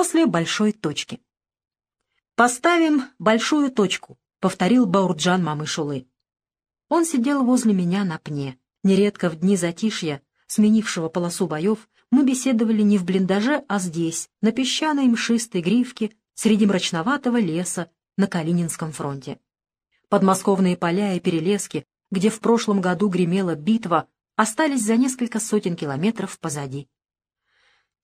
после большой точки. «Поставим большую точку», — повторил Баурджан мамы Шулы. Он сидел возле меня на пне. Нередко в дни затишья, сменившего полосу боев, мы беседовали не в блиндаже, а здесь, на песчаной мшистой гривке, среди мрачноватого леса на Калининском фронте. Подмосковные поля и перелески, где в прошлом году гремела битва, остались за несколько сотен километров позади.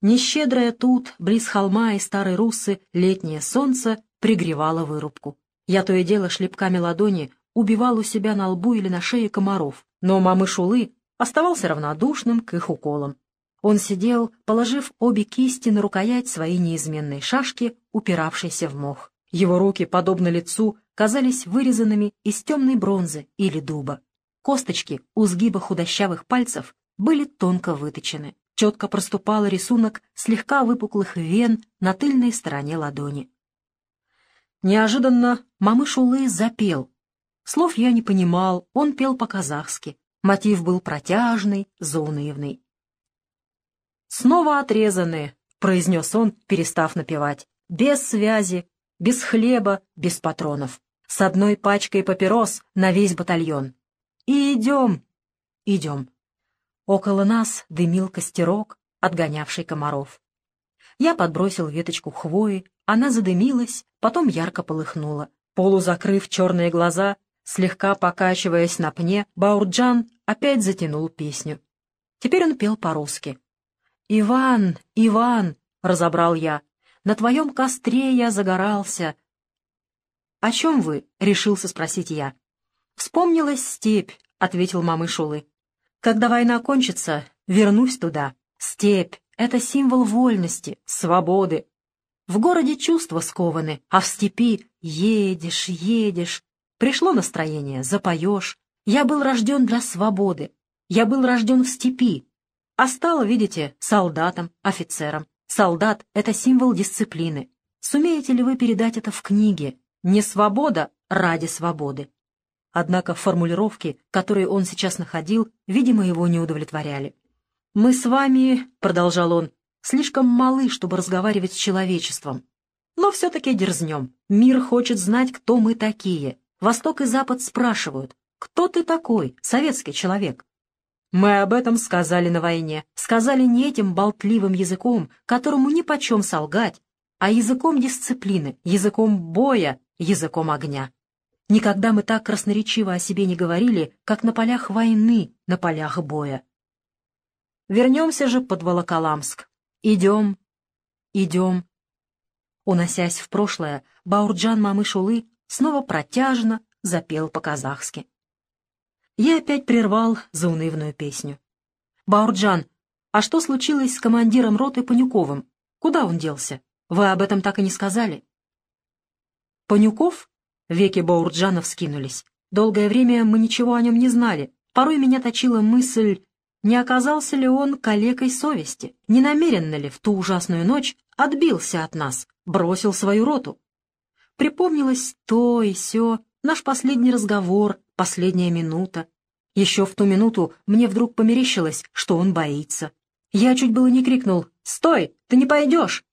Нещедрое тут, близ холма и старой руссы, летнее солнце пригревало вырубку. Я то и дело шлепками ладони убивал у себя на лбу или на шее комаров, но мамы Шулы оставался равнодушным к их уколам. Он сидел, положив обе кисти на рукоять своей неизменной шашки, упиравшейся в мох. Его руки, подобно лицу, казались вырезанными из темной бронзы или дуба. Косточки у сгиба худощавых пальцев были тонко выточены. Четко проступал рисунок слегка выпуклых вен на тыльной стороне ладони. Неожиданно Мамышулы запел. Слов я не понимал, он пел по-казахски. Мотив был протяжный, заунывный. «Снова отрезаны», — произнес он, перестав напевать. «Без связи, без хлеба, без патронов. С одной пачкой папирос на весь батальон. И идем, идем». Около нас дымил костерок, отгонявший комаров. Я подбросил веточку хвои, она задымилась, потом ярко полыхнула. Полузакрыв черные глаза, слегка покачиваясь на пне, Баурджан опять затянул песню. Теперь он пел по-русски. «Иван, Иван!» — разобрал я. «На твоем костре я загорался». «О чем вы?» — решился спросить я. «Вспомнилась степь», — ответил Мамышулы. «Когда война кончится, вернусь туда. Степь — это символ вольности, свободы. В городе чувства скованы, а в степи едешь, едешь. Пришло настроение, запоешь. Я был рожден для свободы. Я был рожден в степи, а стал, видите, солдатом, офицером. Солдат — это символ дисциплины. Сумеете ли вы передать это в книге? Не свобода ради свободы. Однако формулировки, которые он сейчас находил, видимо, его не удовлетворяли. «Мы с вами», — продолжал он, — «слишком малы, чтобы разговаривать с человечеством. Но все-таки дерзнем. Мир хочет знать, кто мы такие. Восток и Запад спрашивают, кто ты такой, советский человек? Мы об этом сказали на войне. Сказали не этим болтливым языком, которому ни почем солгать, а языком дисциплины, языком боя, языком огня. Никогда мы так красноречиво о себе не говорили, как на полях войны, на полях боя. Вернемся же под Волоколамск. Идем, идем. Уносясь в прошлое, Баурджан Мамышулы снова протяжно запел по-казахски. Я опять прервал заунывную песню. «Баурджан, а что случилось с командиром роты Панюковым? Куда он делся? Вы об этом так и не сказали». «Панюков?» — веки Баурджана вскинулись. «Долгое время мы ничего о нем не знали. Порой меня точила мысль, не оказался ли он калекой совести, не намеренно ли в ту ужасную ночь отбился от нас, бросил свою роту. Припомнилось то и сё, наш последний разговор, последняя минута. Еще в ту минуту мне вдруг померещилось, что он боится. Я чуть было не крикнул «Стой! Ты не пойдешь!»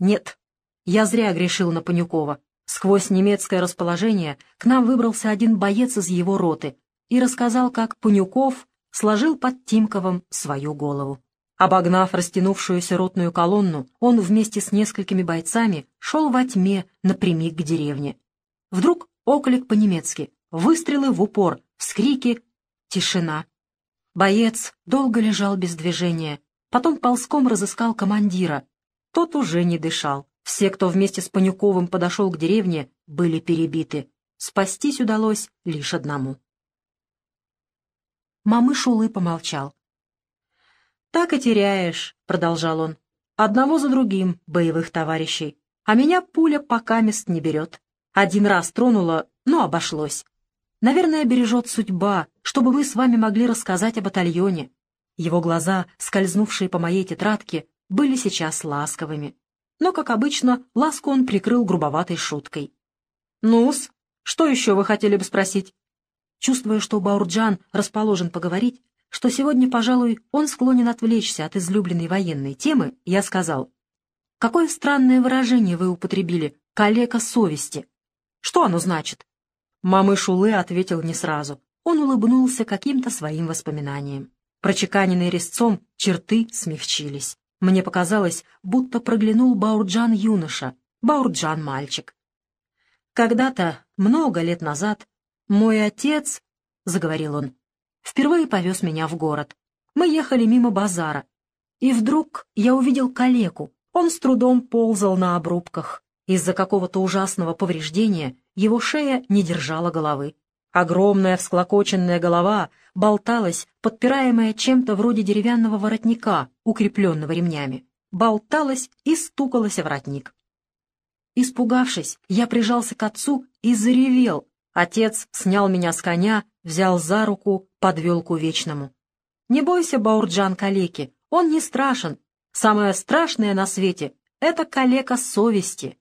Нет, я зря грешил на Панюкова. Сквозь немецкое расположение к нам выбрался один боец из его роты и рассказал, как Панюков сложил под Тимковым свою голову. Обогнав растянувшуюся ротную колонну, он вместе с несколькими бойцами шел во тьме напрямик к деревне. Вдруг оклик по-немецки Выстрелы в упор, вскрики, тишина. Боец долго лежал без движения, потом ползком разыскал командира. Тот уже не дышал. Все, кто вместе с Панюковым подошел к деревне, были перебиты. Спастись удалось лишь одному. Мамыш Улы помолчал. «Так и теряешь», — продолжал он, — «одного за другим боевых товарищей. А меня пуля пока мест не берет. Один раз тронула, но обошлось. Наверное, бережет судьба, чтобы мы с вами могли рассказать о батальоне. Его глаза, скользнувшие по моей тетрадке, были сейчас ласковыми. Но, как обычно, ласку он прикрыл грубоватой шуткой. «Ну-с, что еще вы хотели бы спросить?» Чувствуя, что Баурджан расположен поговорить, что сегодня, пожалуй, он склонен отвлечься от излюбленной военной темы, я сказал, какое странное выражение вы употребили, калека совести. Что оно значит?» Мамыш Улы ответил не сразу. Он улыбнулся каким-то своим воспоминанием. Прочеканенные резцом черты смягчились. Мне показалось, будто проглянул Баурджан юноша, Баурджан мальчик. Когда-то, много лет назад, мой отец, — заговорил он, — впервые повез меня в город. Мы ехали мимо базара, и вдруг я увидел калеку. Он с трудом ползал на обрубках. Из-за какого-то ужасного повреждения его шея не держала головы. Огромная всклокоченная голова болталась, подпираемая чем-то вроде деревянного воротника, укрепленного ремнями. Болталась и стукалась о воротник. Испугавшись, я прижался к отцу и заревел. Отец снял меня с коня, взял за руку, подвел к увечному. «Не бойся, Баурджан калеки, он не страшен. Самое страшное на свете — это калека совести».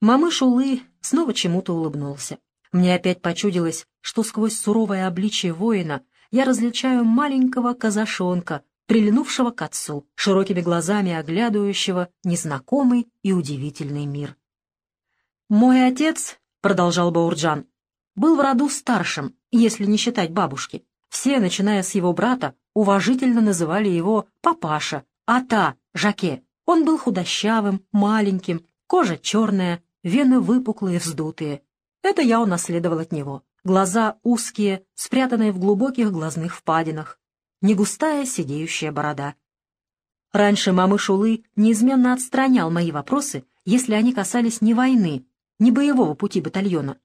Мамыш Улы снова чему-то улыбнулся. Мне опять почудилось, что сквозь суровое обличие воина я различаю маленького казашонка, прилинувшего к отцу, широкими глазами оглядывающего незнакомый и удивительный мир. «Мой отец», — продолжал Баурджан, — «был в роду старшим, если не считать бабушки. Все, начиная с его брата, уважительно называли его папаша, ата, жаке. Он был худощавым, маленьким, кожа черная, вены выпуклые, вздутые, это я унаследовал от него. Глаза узкие, спрятанные в глубоких глазных впадинах. Негустая сидеющая борода. Раньше мамы Шулы неизменно отстранял мои вопросы, если они касались не войны, не боевого пути батальона.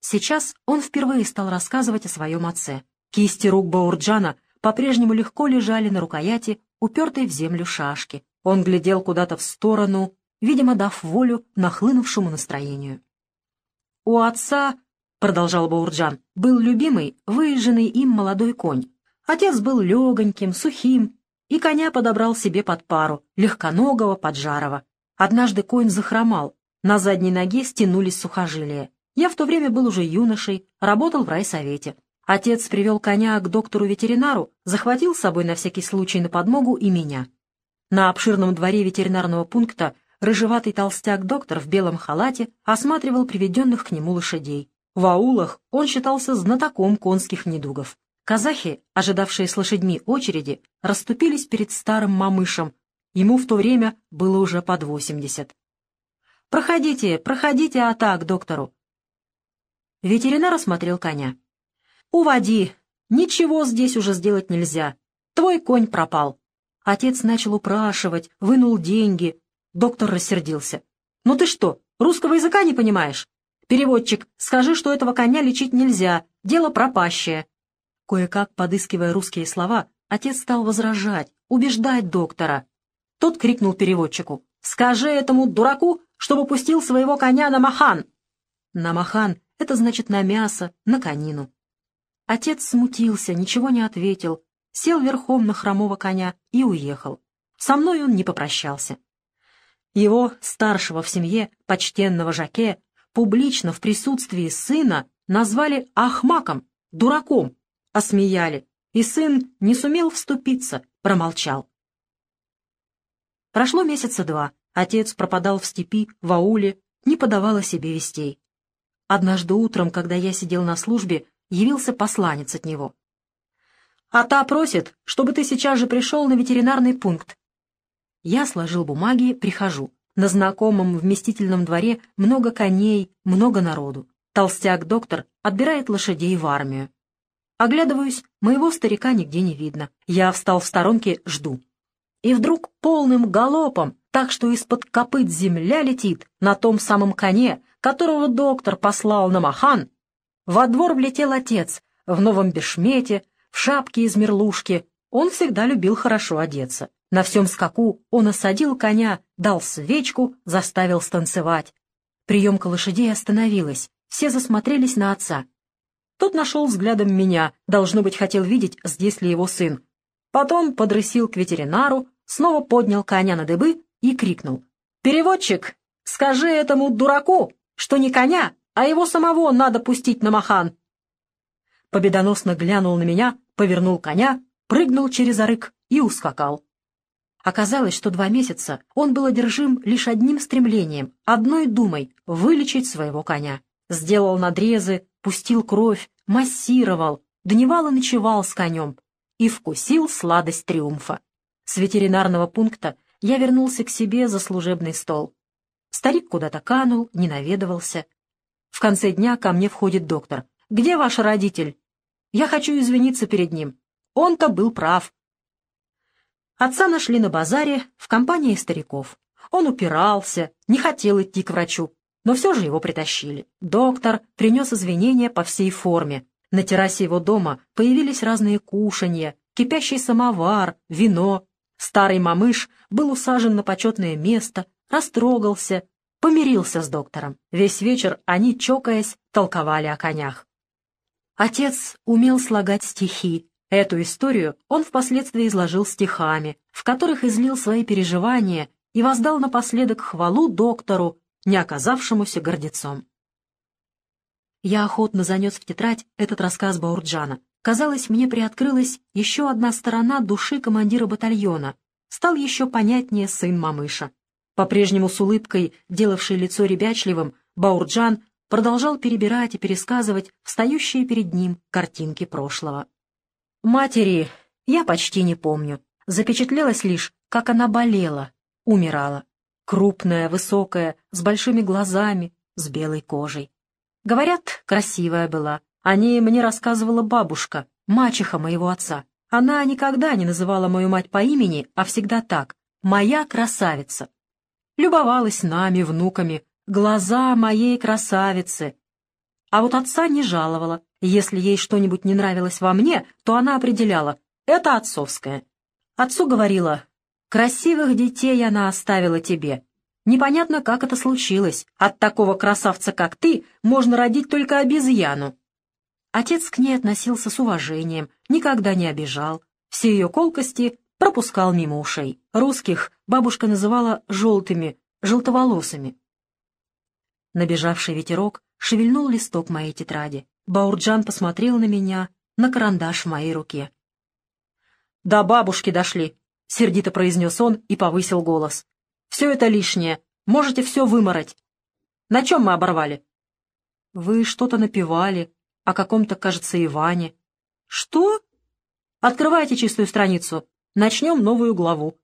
Сейчас он впервые стал рассказывать о своем отце. Кисти рук Баурджана по-прежнему легко лежали на рукояти, упертой в землю шашки. Он глядел куда-то в сторону, видимо, дав волю нахлынувшему настроению. У отца, — продолжал Баурджан, — был любимый, выезженный им молодой конь. Отец был легоньким, сухим, и коня подобрал себе под пару, легконогого, поджарого. Однажды конь захромал, на задней ноге стянулись сухожилия. Я в то время был уже юношей, работал в райсовете. Отец привел коня к доктору-ветеринару, захватил с собой на всякий случай на подмогу и меня. На обширном дворе ветеринарного пункта рыжеватый толстяк-доктор в белом халате осматривал приведенных к нему лошадей. В аулах он считался знатоком конских недугов. Казахи, ожидавшие с лошадьми очереди, расступились перед старым мамышем. Ему в то время было уже под восемьдесят. «Проходите, проходите, а так, доктору!» Ветеринар осмотрел коня. «Уводи! Ничего здесь уже сделать нельзя. Твой конь пропал». Отец начал упрашивать, вынул деньги, Доктор рассердился. «Ну ты что, русского языка не понимаешь? Переводчик, скажи, что этого коня лечить нельзя, дело пропащее». Кое-как, подыскивая русские слова, отец стал возражать, убеждать доктора. Тот крикнул переводчику. «Скажи этому дураку, чтобы пустил своего коня на махан!» «На махан» — это значит на мясо, на конину. Отец смутился, ничего не ответил, сел верхом на хромого коня и уехал. Со мной он не попрощался. Его, старшего в семье, почтенного Жаке, публично в присутствии сына назвали Ахмаком, дураком, осмеяли, и сын не сумел вступиться, промолчал. Прошло месяца два, отец пропадал в степи, в ауле, не подавал о себе вестей. Однажды утром, когда я сидел на службе, явился посланец от него. «А та просит, чтобы ты сейчас же пришел на ветеринарный пункт. Я сложил бумаги, прихожу. На знакомом вместительном дворе много коней, много народу. Толстяк-доктор отбирает лошадей в армию. Оглядываюсь, моего старика нигде не видно. Я встал в сторонке, жду. И вдруг полным галопом, так что из-под копыт земля летит, на том самом коне, которого доктор послал на Махан, во двор влетел отец в новом бешмете, в шапке из мерлушки. Он всегда любил хорошо одеться. На всем скаку он осадил коня, дал свечку, заставил станцевать. Приемка лошадей остановилась, все засмотрелись на отца. Тот нашел взглядом меня, должно быть, хотел видеть, здесь ли его сын. Потом подрысил к ветеринару, снова поднял коня на дыбы и крикнул. «Переводчик, скажи этому дураку, что не коня, а его самого надо пустить на махан!» Победоносно глянул на меня, повернул коня, прыгнул через арык и ускакал. Оказалось, что два месяца он был одержим лишь одним стремлением, одной думой — вылечить своего коня. Сделал надрезы, пустил кровь, массировал, дневал и ночевал с конем и вкусил сладость триумфа. С ветеринарного пункта я вернулся к себе за служебный стол. Старик куда-то канул, не наведывался. В конце дня ко мне входит доктор. «Где ваш родитель?» «Я хочу извиниться перед ним. Он-то был прав. Отца нашли на базаре в компании стариков. Он упирался, не хотел идти к врачу, но все же его притащили. Доктор принес извинения по всей форме. На террасе его дома появились разные кушанья, кипящий самовар, вино. Старый мамыш был усажен на почетное место, растрогался, помирился с доктором. Весь вечер они, чокаясь, толковали о конях. Отец умел слагать стихи, Эту историю он впоследствии изложил стихами, в которых излил свои переживания и воздал напоследок хвалу доктору, не оказавшемуся гордецом. Я охотно занес в тетрадь этот рассказ Баурджана. Казалось, мне приоткрылась еще одна сторона души командира батальона. Стал еще понятнее сын Мамыша. По-прежнему с улыбкой, делавший лицо ребячливым, Баурджан продолжал перебирать и пересказывать встающие перед ним картинки прошлого. Матери я почти не помню. Запечатлелось лишь, как она болела, умирала. Крупная, высокая, с большими глазами, с белой кожей. Говорят, красивая была. О ней мне рассказывала бабушка, мачеха моего отца. Она никогда не называла мою мать по имени, а всегда так «моя красавица». Любовалась нами, внуками, глаза моей красавицы. А вот отца не жаловала, если ей что-нибудь не нравилось во мне, то она определяла «это отцовское». Отцу говорила «красивых детей она оставила тебе». Непонятно, как это случилось. От такого красавца, как ты, можно родить только обезьяну. Отец к ней относился с уважением, никогда не обижал. Все ее колкости пропускал мимо ушей. Русских бабушка называла желтыми, желтоволосыми. Набежавший ветерок шевельнул листок моей тетради. Баурджан посмотрел на меня, на карандаш в моей руке. «До бабушки дошли», — сердито произнес он и повысил голос. «Все это лишнее. Можете все вымороть. На чем мы оборвали?» «Вы что-то напевали. О каком-то, кажется, Иване». «Что?» «Открывайте чистую страницу. Начнем новую главу».